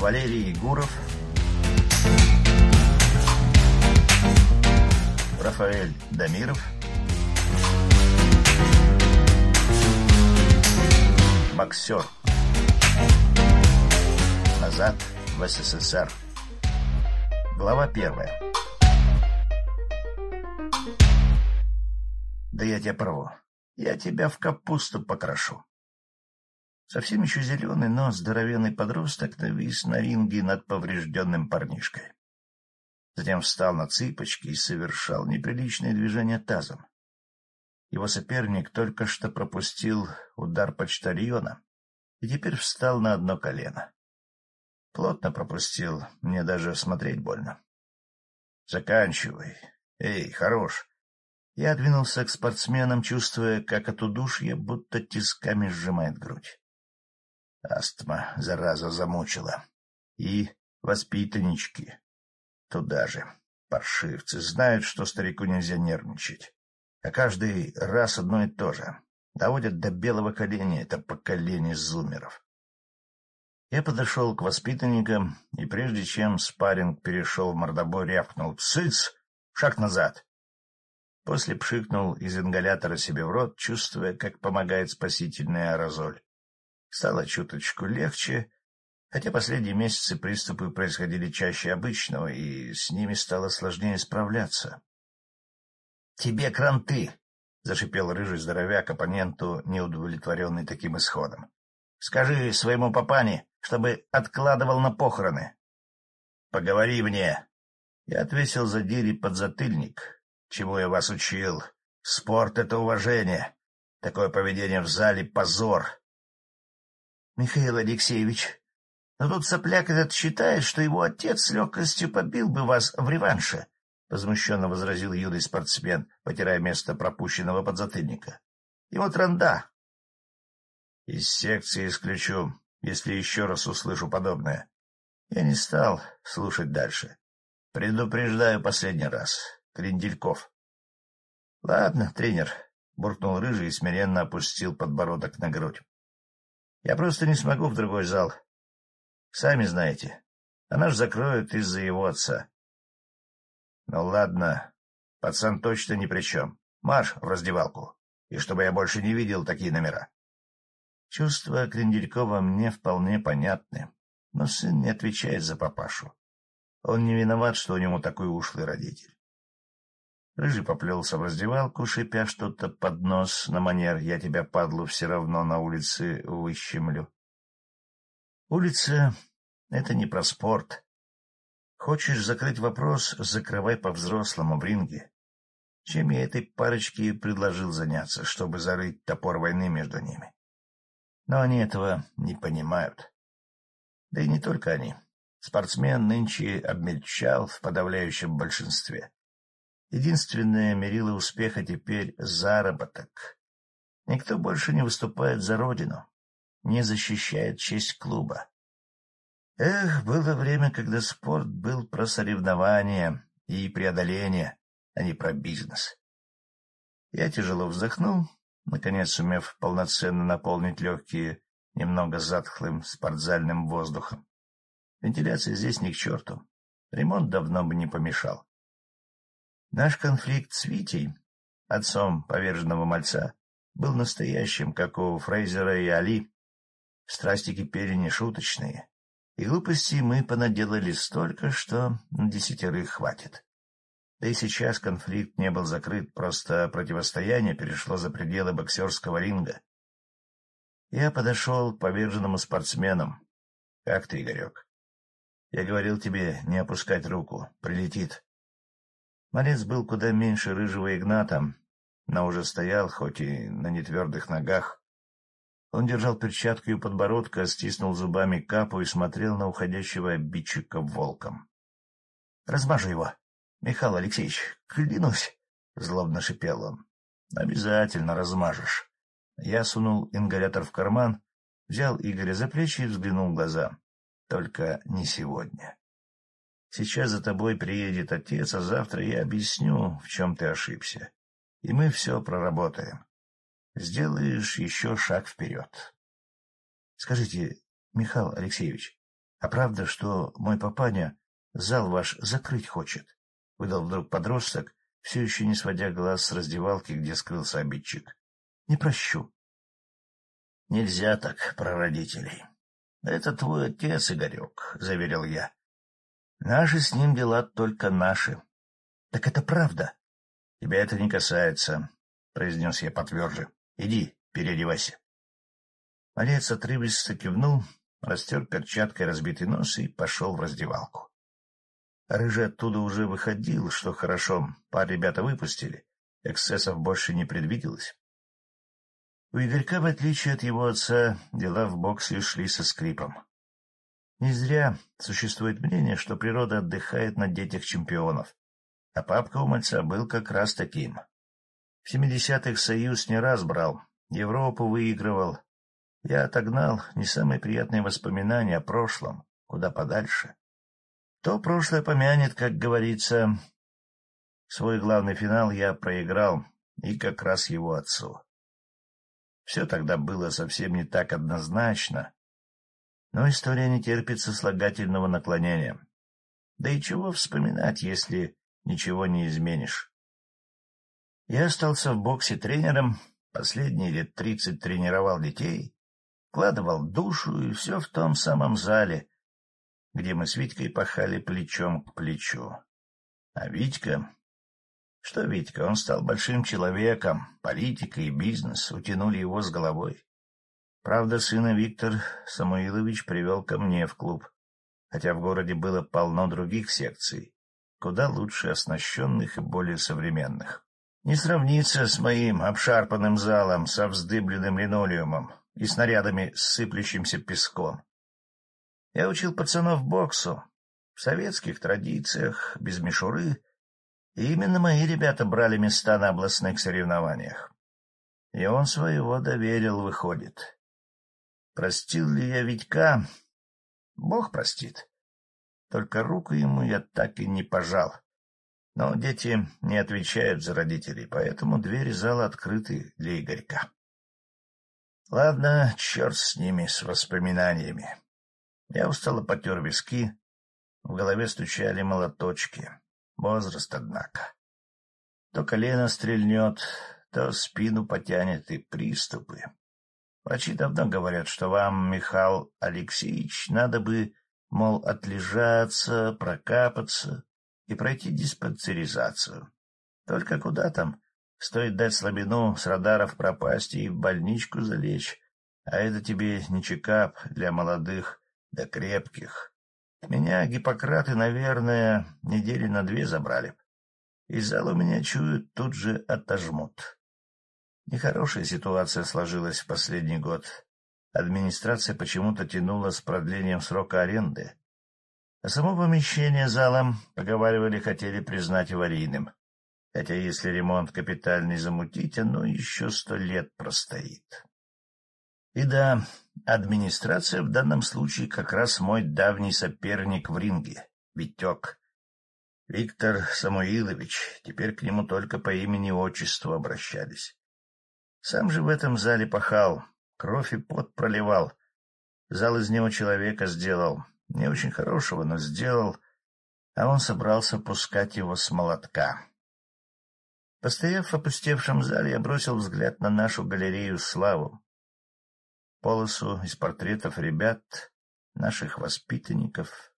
Валерий Гуров, Рафаэль Дамиров, боксер. Назад в СССР. Глава первая. Да я тебя порву. Я тебя в капусту покрошу. Совсем еще зеленый, но здоровенный подросток навис на ринге над поврежденным парнишкой. Затем встал на цыпочки и совершал неприличные движения тазом. Его соперник только что пропустил удар почтальона и теперь встал на одно колено. Плотно пропустил, мне даже смотреть больно. — Заканчивай. Эй, хорош. Я двинулся к спортсменам, чувствуя, как от удушья будто тисками сжимает грудь. Астма, зараза, замучила. И воспитаннички. Туда же. Паршивцы знают, что старику нельзя нервничать. А каждый раз одно и то же. Доводят до белого коленя это поколение зумеров. Я подошел к воспитанникам, и прежде чем спарринг перешел в мордобой, рявкнул «Цыц! Шаг назад!» После пшикнул из ингалятора себе в рот, чувствуя, как помогает спасительный аэрозоль. Стало чуточку легче, хотя последние месяцы приступы происходили чаще обычного, и с ними стало сложнее справляться. — Тебе кранты! — зашипел рыжий здоровяк оппоненту, неудовлетворенный таким исходом. — Скажи своему папане, чтобы откладывал на похороны. — Поговори мне. Я отвесил за Дири подзатыльник. Чему я вас учил? Спорт — это уважение. Такое поведение в зале — позор. — Михаил Алексеевич, но тут сопляк этот считает, что его отец с легкостью побил бы вас в реванше, — возмущенно возразил юный спортсмен, потирая место пропущенного подзатыльника. — Ему транда. — Из секции исключу, если еще раз услышу подобное. Я не стал слушать дальше. Предупреждаю последний раз. Крендельков. — Ладно, тренер, — буркнул рыжий и смиренно опустил подбородок на грудь. — Я просто не смогу в другой зал. Сами знаете, а наш закроют из-за его отца. Ну ладно, пацан точно ни при чем. Марш в раздевалку, и чтобы я больше не видел такие номера. Чувства Кренделькова мне вполне понятны, но сын не отвечает за папашу. Он не виноват, что у него такой ушлый родитель. Рыжий поплелся в раздевалку, шипя что-то под нос на манер «Я тебя, падлу, все равно на улице выщемлю». Улица — это не про спорт, Хочешь закрыть вопрос, закрывай по-взрослому в ринге. Чем я этой парочке предложил заняться, чтобы зарыть топор войны между ними. Но они этого не понимают. Да и не только они. Спортсмен нынче обмельчал в подавляющем большинстве. Единственное мерило успеха теперь — заработок. Никто больше не выступает за родину, не защищает честь клуба. Эх, было время, когда спорт был про соревнования и преодоление, а не про бизнес. Я тяжело вздохнул, наконец сумев полноценно наполнить легкие немного затхлым спортзальным воздухом. Вентиляция здесь ни к черту. Ремонт давно бы не помешал. Наш конфликт с Витей, отцом поверженного мальца, был настоящим, как у Фрейзера и Али. Страсти кипели нешуточные, и глупостей мы понаделали столько, что на десятерых хватит. Да и сейчас конфликт не был закрыт, просто противостояние перешло за пределы боксерского ринга. Я подошел к поверженному спортсмену. — Как ты, Игорек? — Я говорил тебе не опускать руку. Прилетит. Малец был куда меньше рыжего Игната, но уже стоял, хоть и на нетвердых ногах, он держал перчатку у подбородка, стиснул зубами капу и смотрел на уходящего обидчика волком. — Размажу его, Михаил Алексеевич, клянусь! — злобно шипел он. — Обязательно размажешь. Я сунул ингалятор в карман, взял Игоря за плечи и взглянул в глаза. Только не сегодня. Сейчас за тобой приедет отец, а завтра я объясню, в чем ты ошибся. И мы все проработаем сделаешь еще шаг вперед. Скажите, Михаил Алексеевич, А правда, что мой папаня зал ваш закрыть хочет? — выдал вдруг подросток, все еще не сводя глаз с раздевалки, где скрылся обидчик. — Не прощу. — Нельзя так про родителей. — Это твой отец, Игорек, — заверил я. — Наши с ним дела только наши. — Так это правда? — Тебя это не касается, — произнес я потверже. — Иди, переодевайся. Малец отрывисто кивнул, растер перчаткой разбитый нос и пошел в раздевалку. Рыжий оттуда уже выходил, что хорошо, пар ребята выпустили, эксцессов больше не предвиделось. У Игорька, в отличие от его отца, дела в боксе шли со скрипом. Не зря существует мнение, что природа отдыхает на детях чемпионов, а папка у мальца был как раз таким. В семидесятых Союз не раз брал, Европу выигрывал. Я отогнал не самые приятные воспоминания о прошлом, куда подальше. То прошлое помянет, как говорится. Свой главный финал я проиграл, и как раз его отцу. Все тогда было совсем не так однозначно, но история не терпит сослагательного наклонения. Да и чего вспоминать, если ничего не изменишь? Я остался в боксе тренером, последние лет тридцать тренировал детей, вкладывал душу и все в том самом зале, где мы с Витькой пахали плечом к плечу. А Витька... Что Витька? Он стал большим человеком, политика и бизнес утянули его с головой. Правда, сына Виктор Самуилович привел ко мне в клуб, хотя в городе было полно других секций, куда лучше оснащенных и более современных. Не сравнится с моим обшарпанным залом со вздыбленным линолеумом и снарядами с сыплющимся песком. Я учил пацанов боксу, в советских традициях, без мишуры, и именно мои ребята брали места на областных соревнованиях. И он своего доверил, выходит. Простил ли я Витька? Бог простит. Только руку ему я так и не пожал. Но дети не отвечают за родителей, поэтому двери зала открыты для Игорька. Ладно, черт с ними, с воспоминаниями. Я устало потер виски, в голове стучали молоточки. Возраст, однако. То колено стрельнет, то спину потянет и приступы. Врачи давно говорят, что вам, Михаил Алексеевич, надо бы, мол, отлежаться, прокапаться и пройти диспансеризацию. Только куда там? Стоит дать слабину, с радаров пропасть и в больничку залечь. А это тебе не чекап для молодых да крепких. Меня Гиппократы, наверное, недели на две забрали. И зал у меня чуют, тут же отожмут. Нехорошая ситуация сложилась в последний год. Администрация почему-то тянула с продлением срока аренды. А само помещение залом, поговаривали, хотели признать аварийным. Хотя если ремонт капитальный замутить, оно еще сто лет простоит. И да, администрация в данном случае как раз мой давний соперник в ринге, Витек. Виктор Самуилович, теперь к нему только по имени-отчеству обращались. Сам же в этом зале пахал, кровь и пот проливал. Зал из него человека сделал, не очень хорошего, но сделал, а он собрался пускать его с молотка. Постояв в опустевшем зале, я бросил взгляд на нашу галерею «Славу» полосу из портретов ребят, наших воспитанников.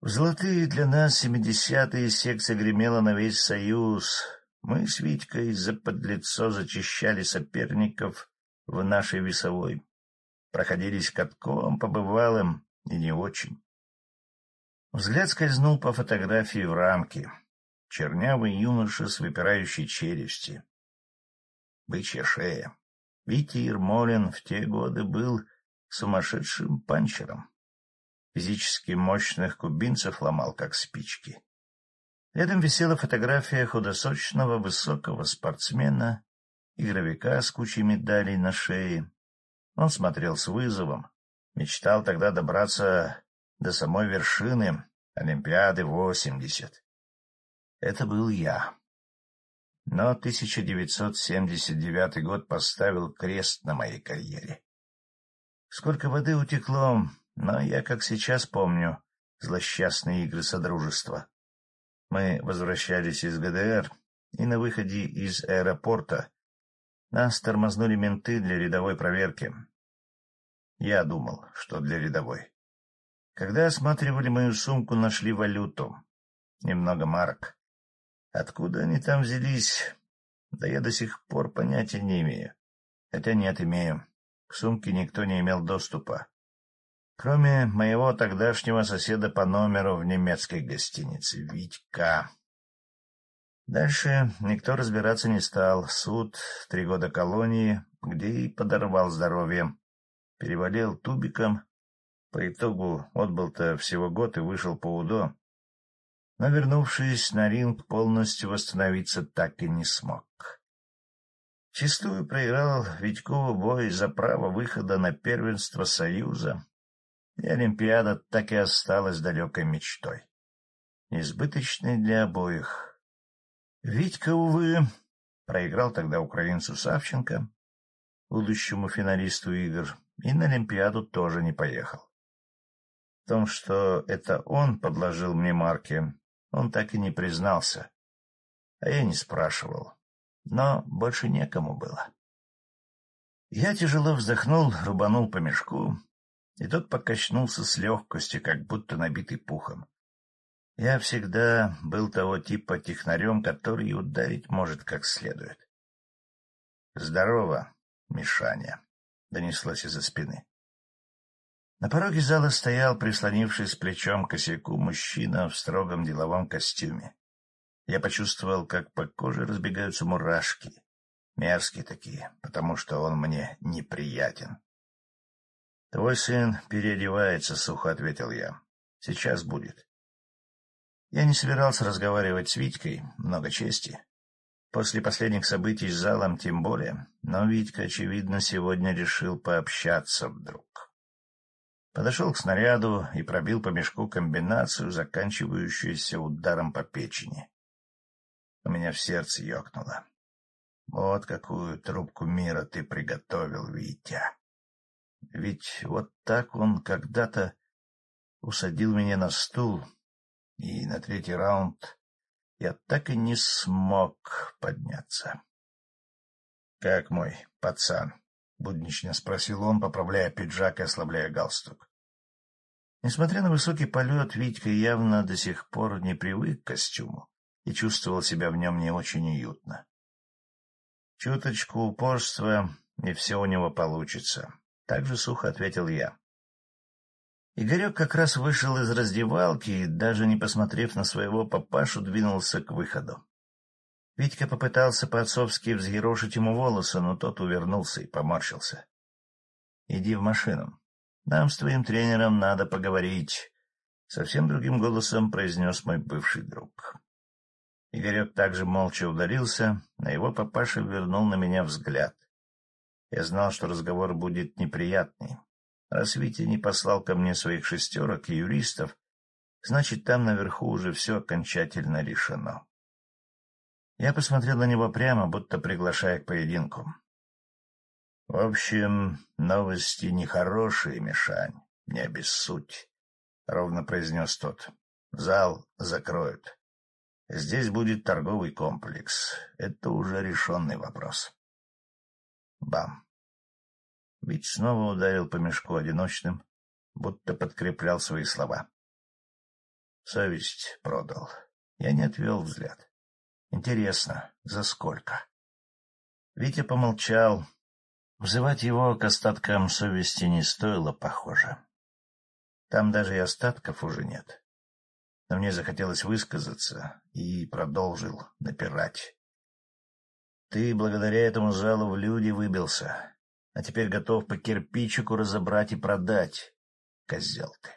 В золотые для нас семидесятые секция гремела на весь Союз. Мы с Витькой за подлецо зачищали соперников в нашей весовой. Проходились катком по бывалым и не очень. Взгляд скользнул по фотографии в рамке. Чернявый юноша с выпирающей челюсти. Бычья шея. Витя Ермолин в те годы был сумасшедшим панчером. Физически мощных кубинцев ломал, как спички. Рядом висела фотография худосочного высокого спортсмена, игровика с кучей медалей на шее. Он смотрел с вызовом, мечтал тогда добраться до самой вершины Олимпиады 80. Это был я. Но 1979 год поставил крест на моей карьере. Сколько воды утекло но я как сейчас помню злосчастные игры Содружества. Мы возвращались из ГДР, и на выходе из аэропорта нас тормознули менты для рядовой проверки. Я думал, что для рядовой. Когда осматривали мою сумку, нашли валюту. Немного марок. Откуда они там взялись? Да я до сих пор понятия не имею. Хотя нет, имею. К сумке никто не имел доступа. Кроме моего тогдашнего соседа по номеру в немецкой гостинице, Витька. Дальше никто разбираться не стал. Суд, три года колонии, где и подорвал здоровье. Перевалил тубиком. По итогу отбыл-то всего год и вышел по УДО но, вернувшись на ринг, полностью восстановиться так и не смог. Чистую проиграл Витькову бой за право выхода на первенство Союза, и Олимпиада так и осталась далекой мечтой. Несбыточной для обоих. Витька, увы, проиграл тогда украинцу Савченко, будущему финалисту игр, и на Олимпиаду тоже не поехал. В том, что это он подложил мне марки, он так и не признался. А я не спрашивал. Но больше некому было. Я тяжело вздохнул, рубанул по мешку, и тот покачнулся с легкостью, как будто набитый пухом. Я всегда был того типа технарем, который ударить может как следует. — Здорово, Мишаня, — донеслось из-за спины. На пороге зала стоял, прислонившись плечом к косяку, мужчина в строгом деловом костюме. Я почувствовал, как по коже разбегаются мурашки. Мерзкие такие, потому что он мне неприятен. — Твой сын переодевается, — сухо ответил я. — Сейчас будет. Я не собирался разговаривать с Витькой, много чести. После последних событий с залом тем более, но Витька, очевидно, сегодня решил пообщаться вдруг. Подошел к снаряду и пробил по мешку комбинацию, заканчивающуюся ударом по печени. У меня в сердце ёкнуло. Вот какую трубку мира ты приготовил, Витя. Ведь вот так он когда-то усадил меня на стул, и на третий раунд я так и не смог подняться. — Как мой пацан? — буднично спросил он, поправляя пиджак и ослабляя галстук. Несмотря на высокий полет, Витька явно до сих пор не привык к костюму и чувствовал себя в нем не очень уютно. Чуточку упорства, и все у него получится. Так же сухо ответил я. Игорек как раз вышел из раздевалки и, даже не посмотрев на своего папашу, двинулся к выходу. Витька попытался по-отцовски взъерошить ему волосы, но тот увернулся и поморщился. — Иди в машину. Нам с твоим тренером надо поговорить, — совсем другим голосом произнес мой бывший друг. Игорек также молча удалился, а его папаша вернул на меня взгляд. Я знал, что разговор будет неприятный. Раз Витя не послал ко мне своих шестерок и юристов, значит, там наверху уже все окончательно решено. Я посмотрел на него прямо, будто приглашая к поединку. — В общем, новости нехорошие, Мишань, не обессудь, — ровно произнес тот. — Зал закроют. Здесь будет торговый комплекс. Это уже решенный вопрос. Бам! Ведь снова ударил по мешку одиночным, будто подкреплял свои слова. Совесть продал. Я не отвел взгляд. Интересно, за сколько? Витя помолчал. Взывать его к остаткам совести не стоило, похоже. Там даже и остатков уже нет. Но мне захотелось высказаться и продолжил напирать. Ты благодаря этому залу в люди выбился, а теперь готов по кирпичику разобрать и продать. Козел ты.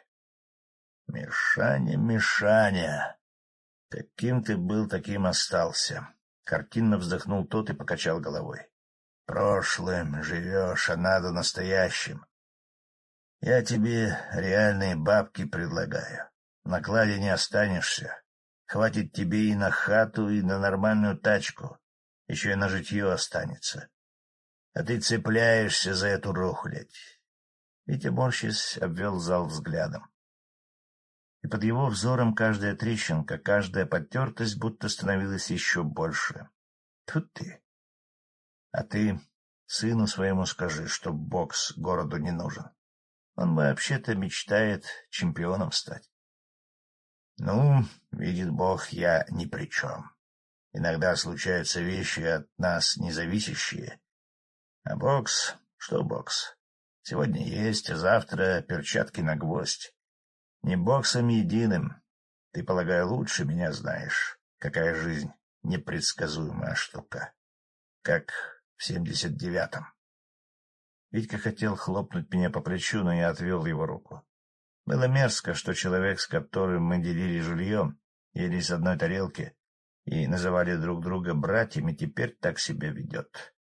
Мишаня, Мишаня, Каким ты был, таким остался. Картинно вздохнул тот и покачал головой. Прошлым живешь, а надо настоящим. Я тебе реальные бабки предлагаю. В накладе не останешься. Хватит тебе и на хату, и на нормальную тачку. Еще и на житье останется. А ты цепляешься за эту рухлядь. Витя, морщись, обвел зал взглядом. И под его взором каждая трещинка, каждая подтертость будто становилась еще больше. Тут ты. А ты сыну своему скажи, что бокс городу не нужен. Он вообще-то мечтает чемпионом стать. Ну, видит Бог, я ни при чем. Иногда случаются вещи от нас независящие. А бокс... Что бокс? Сегодня есть, а завтра перчатки на гвоздь. Не боксом единым. Ты, полагаю, лучше меня знаешь, какая жизнь непредсказуемая штука. Как в семьдесят девятом. Витька хотел хлопнуть меня по плечу, но я отвел его руку. Было мерзко, что человек, с которым мы делили жилье, ели с одной тарелки и называли друг друга братьями, теперь так себя ведет.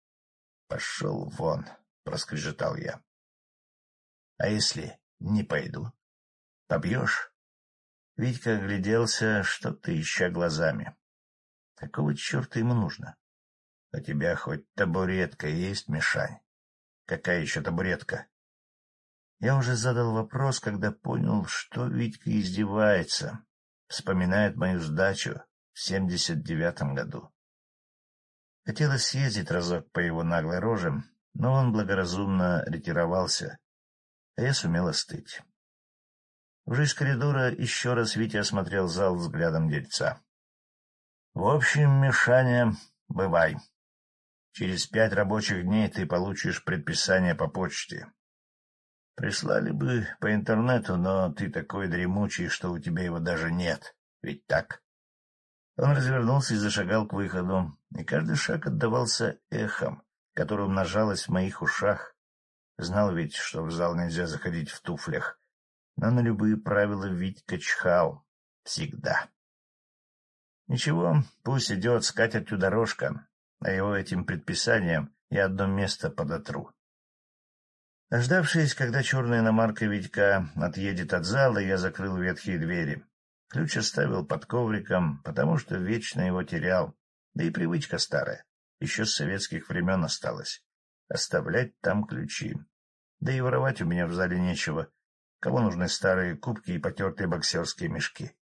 — Пошел вон, — проскрежетал я. — А если не пойду? Побьешь? Витька огляделся, что-то ища глазами. Какого черта ему нужно? — У тебя хоть табуретка есть, Мишань? — Какая еще табуретка? Я уже задал вопрос, когда понял, что Витька издевается, вспоминает мою сдачу в семьдесят девятом году. Хотелось съездить разок по его наглой роже, но он благоразумно ретировался, а я сумел остыть. Уже из коридора еще раз Витя осмотрел зал взглядом дельца. — В общем, Мишаня, бывай. Через пять рабочих дней ты получишь предписание по почте. Прислали бы по интернету, но ты такой дремучий, что у тебя его даже нет. Ведь так? Он развернулся и зашагал к выходу, и каждый шаг отдавался эхом, которое умножалось в моих ушах. Знал ведь, что в зал нельзя заходить в туфлях, но на любые правила Витька чхал. Всегда. Ничего, пусть идет с катертью дорожка, а его этим предписанием я одно место подотру. Дождавшись, когда черная иномарка Витька отъедет от зала, я закрыл ветхие двери. Ключ оставил под ковриком, потому что вечно его терял. Да и привычка старая, еще с советских времен осталась. Оставлять там ключи. Да и воровать у меня в зале нечего. Кому нужны старые кубки и потертые боксерские мешки?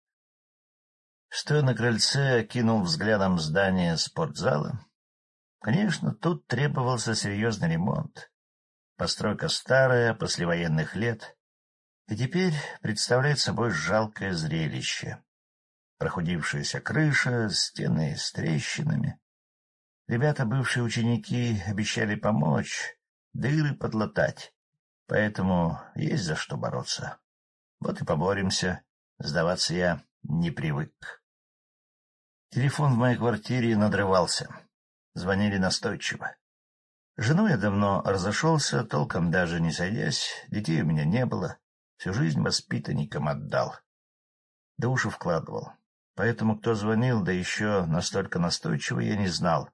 Стоя на крыльце, кинул взглядом здание спортзала. Конечно, тут требовался серьезный ремонт. Постройка старая, послевоенных лет, и теперь представляет собой жалкое зрелище. Прохудившаяся крыша, стены с трещинами. Ребята, бывшие ученики, обещали помочь, дыры подлатать, поэтому есть за что бороться. Вот и поборемся, сдаваться я не привык. Телефон в моей квартире надрывался. Звонили настойчиво. Жену я давно разошелся, толком даже не сойдясь, детей у меня не было, всю жизнь воспитанникам отдал. Душу вкладывал. Поэтому кто звонил, да еще настолько настойчиво, я не знал.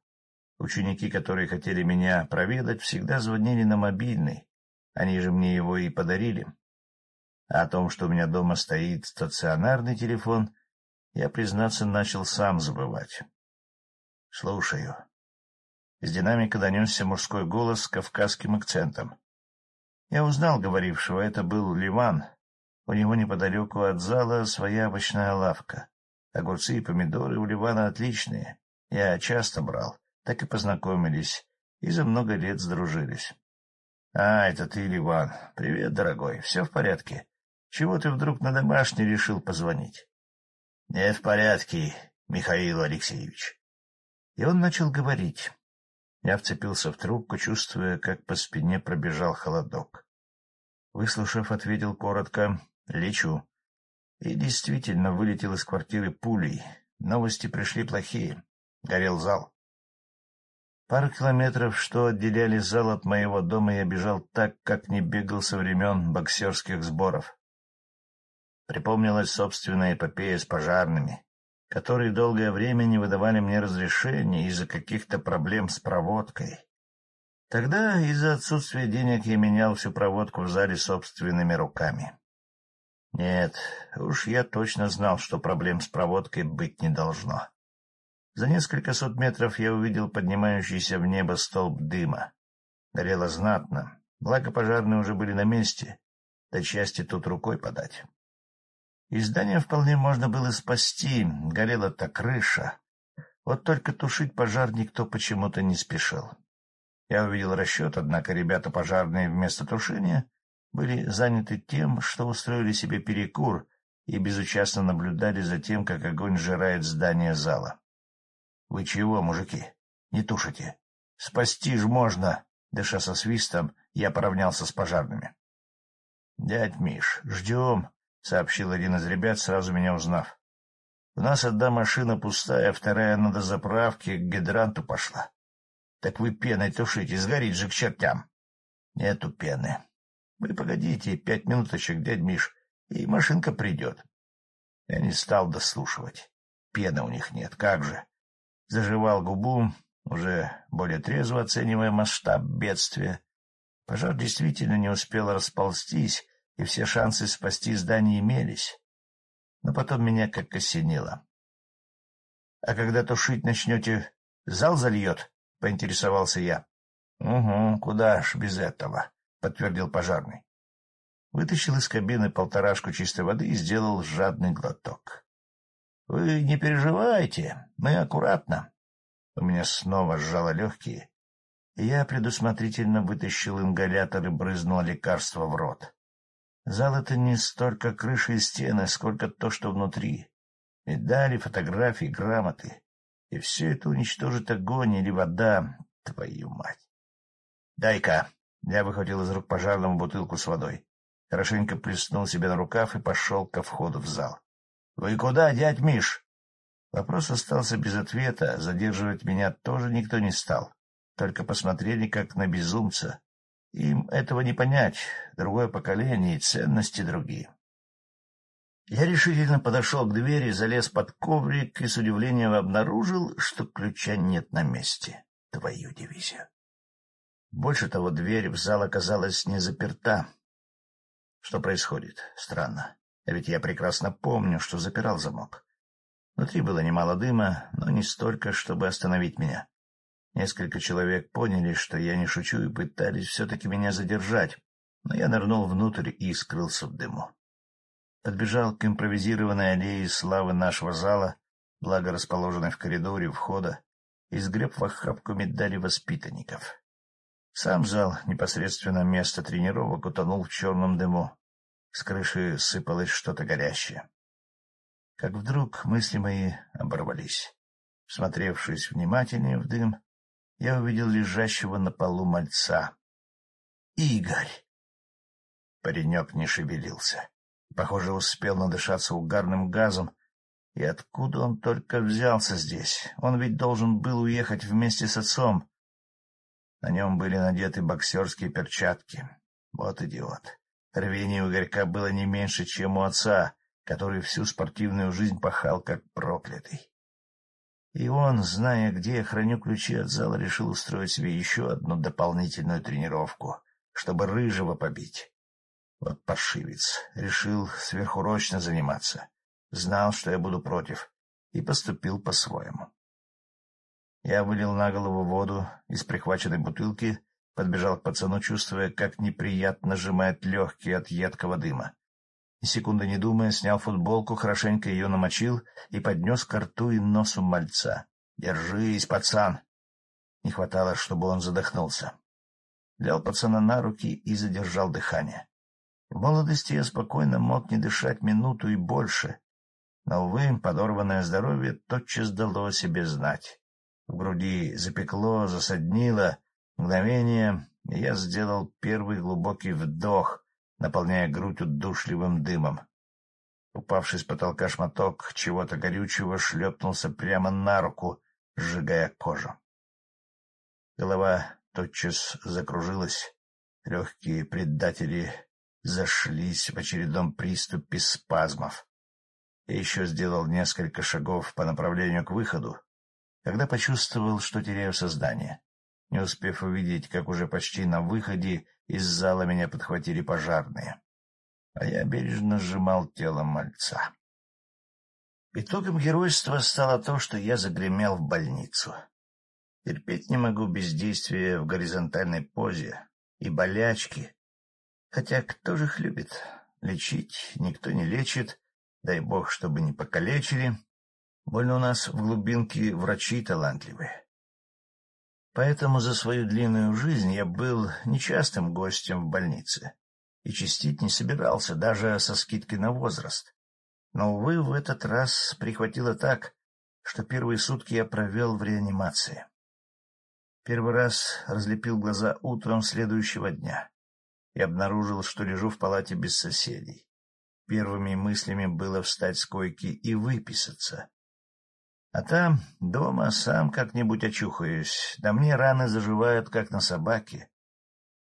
Ученики, которые хотели меня проведать, всегда звонили на мобильный. Они же мне его и подарили. А о том, что у меня дома стоит стационарный телефон, я, признаться, начал сам забывать. — Слушаю. Из динамика донесся мужской голос с кавказским акцентом. Я узнал говорившего, это был Ливан. У него неподалеку от зала своя овощная лавка. Огурцы и помидоры у Ливана отличные. Я часто брал, так и познакомились, и за много лет сдружились. — А, это ты, Ливан. Привет, дорогой. Все в порядке? Чего ты вдруг на домашний решил позвонить? — Не в порядке, Михаил Алексеевич. И он начал говорить. Я вцепился в трубку, чувствуя, как по спине пробежал холодок. Выслушав, ответил коротко «Лечу». И действительно вылетел из квартиры пулей. Новости пришли плохие. Горел зал. Пару километров, что отделяли зал от моего дома, я бежал так, как не бегал со времен боксерских сборов. Припомнилась собственная эпопея с пожарными которые долгое время не выдавали мне разрешения из-за каких-то проблем с проводкой. Тогда из-за отсутствия денег я менял всю проводку в зале собственными руками. Нет, уж я точно знал, что проблем с проводкой быть не должно. За несколько сот метров я увидел поднимающийся в небо столб дыма. Горело знатно, Благо пожарные уже были на месте, до части тут рукой подать. Из здания вполне можно было спасти, горела-то крыша. Вот только тушить пожар никто почему-то не спешил. Я увидел расчет, однако ребята пожарные вместо тушения были заняты тем, что устроили себе перекур и безучастно наблюдали за тем, как огонь сжирает здание зала. — Вы чего, мужики, не тушите? Спасти ж можно! — дыша со свистом, я поравнялся с пожарными. — Дядь Миш, ждем, — сообщил один из ребят, сразу меня узнав. — У нас одна машина пустая, вторая на дозаправке к гидранту пошла. — Так вы пеной тушите, сгорит же к чертям. — Нету пены. Вы погодите пять минуточек, дядь Миш, и машинка придет. Я не стал дослушивать. Пены у них нет, как же. Заживал губу, уже более трезво оценивая масштаб бедствия. Пожар действительно не успел расползтись, и все шансы спасти здание имелись. Но потом меня как осенило. — А когда тушить начнете, зал зальет? — поинтересовался я. — Угу, куда ж без этого, — подтвердил пожарный. Вытащил из кабины полторашку чистой воды и сделал жадный глоток. — Вы не переживайте, мы аккуратно. У меня снова сжало легкие, и я предусмотрительно вытащил ингалятор и брызнул лекарство в рот. Зал — это не столько крыши и стены, сколько то, что внутри. Медали, фотографии, грамоты. И все это уничтожит огонь или вода, твою мать. — Дай-ка! — я выхватил из рук пожарному бутылку с водой. Хорошенько плеснул себе на рукав и пошел ко входу в зал. — Вы куда, дядь Миш? Вопрос остался без ответа, задерживать меня тоже никто не стал. Только посмотрели, как на безумца. Им этого не понять, другое поколение и ценности другие. Я решительно подошел к двери, залез под коврик и с удивлением обнаружил, что ключа нет на месте. Твою дивизию. Больше того, дверь в зал оказалась не заперта. Что происходит? Странно. А ведь я прекрасно помню, что запирал замок. Внутри было немало дыма, но не столько, чтобы остановить меня. Несколько человек поняли, что я не шучу, и пытались все-таки меня задержать, но я нырнул внутрь и скрылся в дыму. Подбежал к импровизированной аллее славы нашего зала, благо расположенной в коридоре входа, и сгреб в охапку медали воспитанников. Сам зал, непосредственно место тренировок, утонул в черном дыму. С крыши сыпалось что-то горящее как вдруг мысли мои оборвались. Смотревшись внимательнее в дым, я увидел лежащего на полу мальца. «Игорь!» Паренек не шевелился. Похоже, успел надышаться угарным газом. И откуда он только взялся здесь? Он ведь должен был уехать вместе с отцом. На нем были надеты боксерские перчатки. Вот идиот. Рвение у Игорька было не меньше, чем у отца, который всю спортивную жизнь пахал как проклятый. И он, зная, где я храню ключи от зала, решил устроить себе еще одну дополнительную тренировку, чтобы рыжего побить. Вот паршивец. Решил сверхурочно заниматься. Знал, что я буду против, и поступил по-своему. Я вылил на голову воду из прихваченной бутылки, подбежал к пацану, чувствуя, как неприятно сжимает легкие от едкого дыма и, секунды не думая, снял футболку, хорошенько ее намочил и поднес к рту и носу мальца. — Держись, пацан! Не хватало, чтобы он задохнулся. Взял пацана на руки и задержал дыхание. В молодости я спокойно мог не дышать минуту и больше, но, увы, подорванное здоровье тотчас дало о себе знать. В груди запекло, засаднило, мгновение, я сделал первый глубокий вдох, наполняя грудь удушливым дымом. Упавший с потолка шматок чего-то горючего шлепнулся прямо на руку, сжигая кожу. Голова тотчас закружилась, легкие предатели зашлись в очередном приступе спазмов. Я еще сделал несколько шагов по направлению к выходу, когда почувствовал, что теряю сознание, не успев увидеть, как уже почти на выходе из зала меня подхватили пожарные, а я бережно сжимал тело мальца. Итогом геройства стало то, что я загремел в больницу. Терпеть не могу бездействия в горизонтальной позе, и болячки. Хотя кто же их любит? Лечить никто не лечит, дай бог, чтобы не покалечили. Больно у нас в глубинке врачи талантливые. Поэтому за свою длинную жизнь я был нечастым гостем в больнице и чистить не собирался, даже со скидкой на возраст. Но, увы, в этот раз прихватило так, что первые сутки я провел в реанимации. Первый раз разлепил глаза утром следующего дня и обнаружил, что лежу в палате без соседей. Первыми мыслями было встать с койки и выписаться. А там, дома, сам как-нибудь очухаюсь, да мне раны заживают, как на собаке.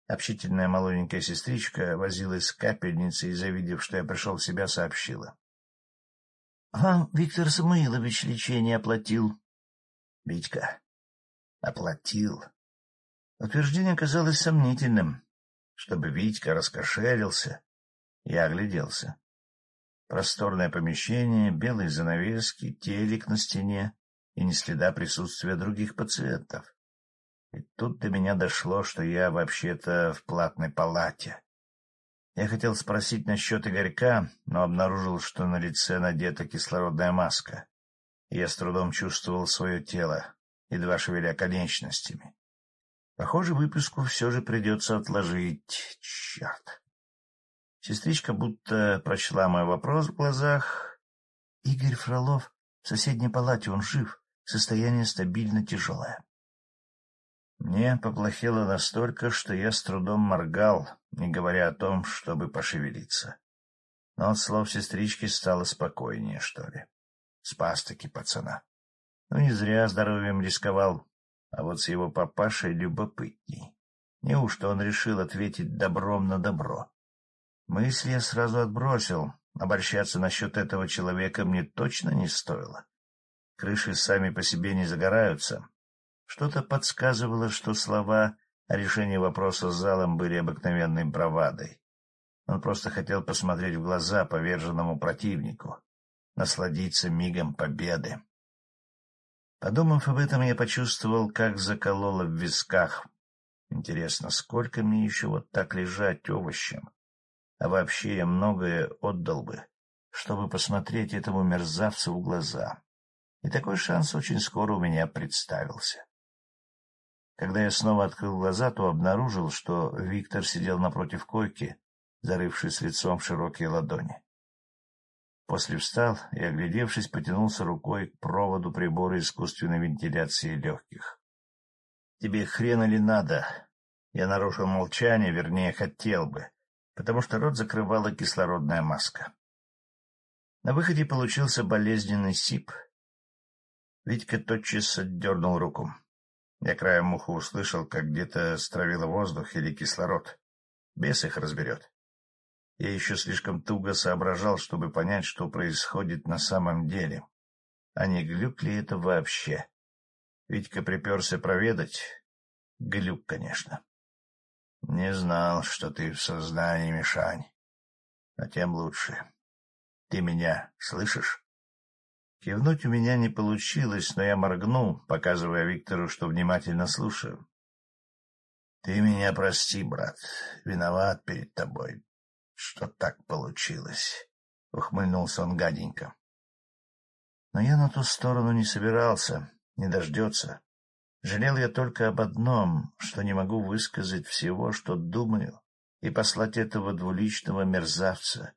Общительная молоденькая сестричка возилась с капельницей и, завидев, что я пришел в себя, сообщила. — Вам Виктор Самуилович лечение оплатил. — Витька. — Оплатил. Утверждение казалось сомнительным. Чтобы Витька раскошелился, я огляделся. Просторное помещение, белые занавески, телек на стене и не следа присутствия других пациентов. И тут до меня дошло, что я вообще-то в платной палате. Я хотел спросить насчет Игорька, но обнаружил, что на лице надета кислородная маска. Я с трудом чувствовал свое тело, едва шевеля конечностями. Похоже, выписку все же придется отложить. Черт! Сестричка будто прочла мой вопрос в глазах. Игорь Фролов в соседней палате, он жив, состояние стабильно тяжелое. Мне поплохело настолько, что я с трудом моргал, не говоря о том, чтобы пошевелиться. Но от слов сестрички стало спокойнее, что ли. Спас-таки пацана. Ну, не зря здоровьем рисковал, а вот с его папашей любопытней. Неужто он решил ответить добром на добро? Мысли я сразу отбросил. Обольщаться насчет этого человека мне точно не стоило. Крыши сами по себе не загораются. Что-то подсказывало, что слова о решении вопроса с залом были обыкновенной бравадой. Он просто хотел посмотреть в глаза поверженному противнику, насладиться мигом победы. Подумав об этом, я почувствовал, как закололо в висках. Интересно, сколько мне еще вот так лежать овощем? А вообще я многое отдал бы, чтобы посмотреть этому мерзавцу в глаза. И такой шанс очень скоро у меня представился. Когда я снова открыл глаза, то обнаружил, что Виктор сидел напротив койки, зарывшись лицом в широкие ладони. После встал и, оглядевшись, потянулся рукой к проводу прибора искусственной вентиляции легких. — Тебе хрена ли надо? Я нарушил молчание, вернее, хотел бы, потому что рот закрывала кислородная маска. На выходе получился болезненный сип. Витька тотчас отдернул руку. Я краем уха услышал, как где-то стравило воздух или кислород. Бес их разберет. Я еще слишком туго соображал, чтобы понять, что происходит на самом деле. А не глюк ли это вообще? Витька приперся проведать. Глюк, конечно. Не знал, что ты в сознании, Мишань. Но тем лучше. Ты меня слышишь? Кивнуть у меня не получилось, но я моргнул, показывая Виктору, что внимательно слушаю. — Ты меня прости, брат. Виноват перед тобой, что так получилось. — ухмыльнулся он гаденько. Но я на ту сторону не собирался, не дождется. Жалел я только об одном, что не могу высказать всего, что думаю, и послать этого двуличного мерзавца.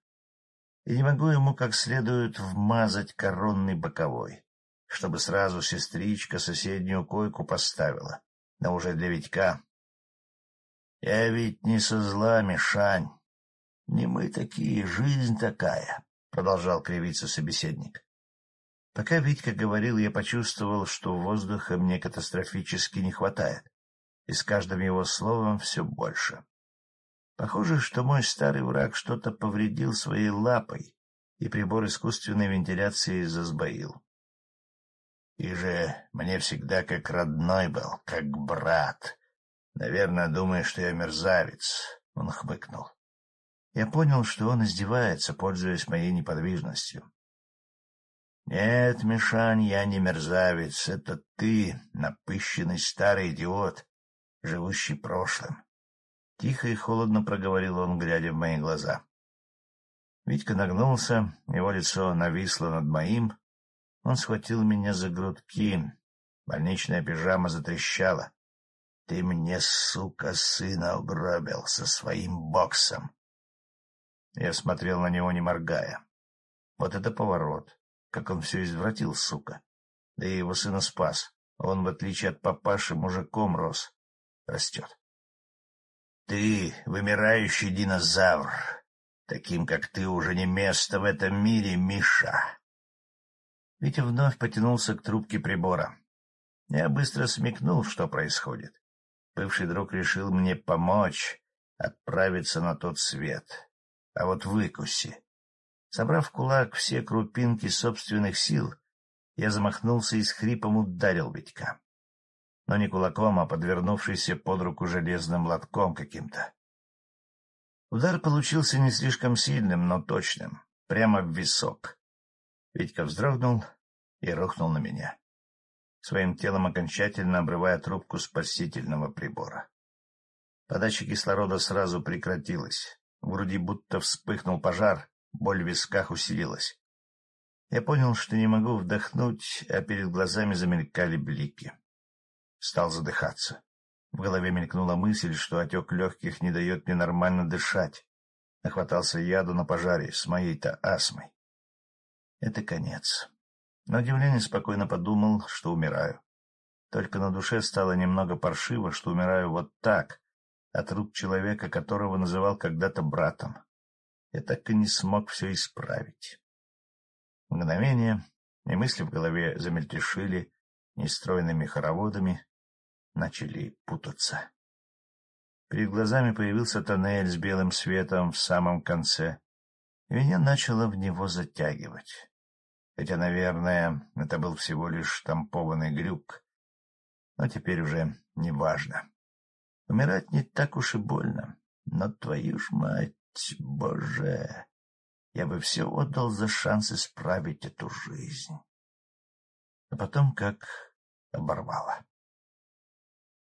И не могу ему как следует вмазать коронный боковой, чтобы сразу сестричка соседнюю койку поставила, но уже для Витька. Я ведь не со зла, Мишань. Не мы такие, жизнь такая, — продолжал кривиться собеседник. Пока Витька говорил, я почувствовал, что воздуха мне катастрофически не хватает, и с каждым его словом все больше. Похоже, что мой старый враг что-то повредил своей лапой, и прибор искусственной вентиляции засбоил. И же мне всегда как родной был, как брат. Наверное, думаешь, что я мерзавец, — он хмыкнул. Я понял, что он издевается, пользуясь моей неподвижностью. — Нет, Мишань, я не мерзавец. Это ты, напыщенный старый идиот, живущий прошлым. — тихо и холодно проговорил он, глядя в мои глаза. Витька нагнулся, его лицо нависло над моим. Он схватил меня за грудки. Больничная пижама затрещала. — Ты мне, сука, сына угробил со своим боксом. Я смотрел на него, не моргая. Вот это поворот. Как он все извратил, сука. Да и его сына спас. Он, в отличие от папаши, мужиком рос. Растет. — Ты вымирающий динозавр, Таким, как ты, уже не место в этом мире, Миша. Витя вновь потянулся к трубке прибора. Я быстро смекнул, что происходит. Бывший друг решил мне помочь отправиться на тот свет. А вот выкуси. Собрав в кулак все крупинки собственных сил, я замахнулся и с хрипом ударил Витька. Но не кулаком, а подвернувшийся под руку железным лотком каким-то. Удар получился не слишком сильным, но точным, прямо в висок. Витька вздрогнул и рухнул на меня, своим телом окончательно обрывая трубку спасительного прибора. Подача кислорода сразу прекратилась, в груди будто вспыхнул пожар, боль в висках усилилась. Я понял, что не могу вдохнуть, а перед глазами замелькали блики. Стал задыхаться. В голове мелькнула мысль, что отек легких не дает мне нормально дышать. Нахватался яду на пожаре с моей-то астмой. Это конец. На удивление спокойно подумал, что умираю. Только на душе стало немного паршиво, что умираю вот так, от рук человека, которого называл когда-то братом. Я так и не смог все исправить. Мгновение, и мысли в голове замельтешили нестройными хороводами, начали путаться. Перед глазами появился тоннель с белым светом в самом конце, и меня начало в него затягивать. Хотя, наверное, это был всего лишь штампованный глюк, но теперь уже не важно. Умирать не так уж и больно, но твою ж мать, боже, я бы все отдал за шанс исправить эту жизнь. А потом как оборвало.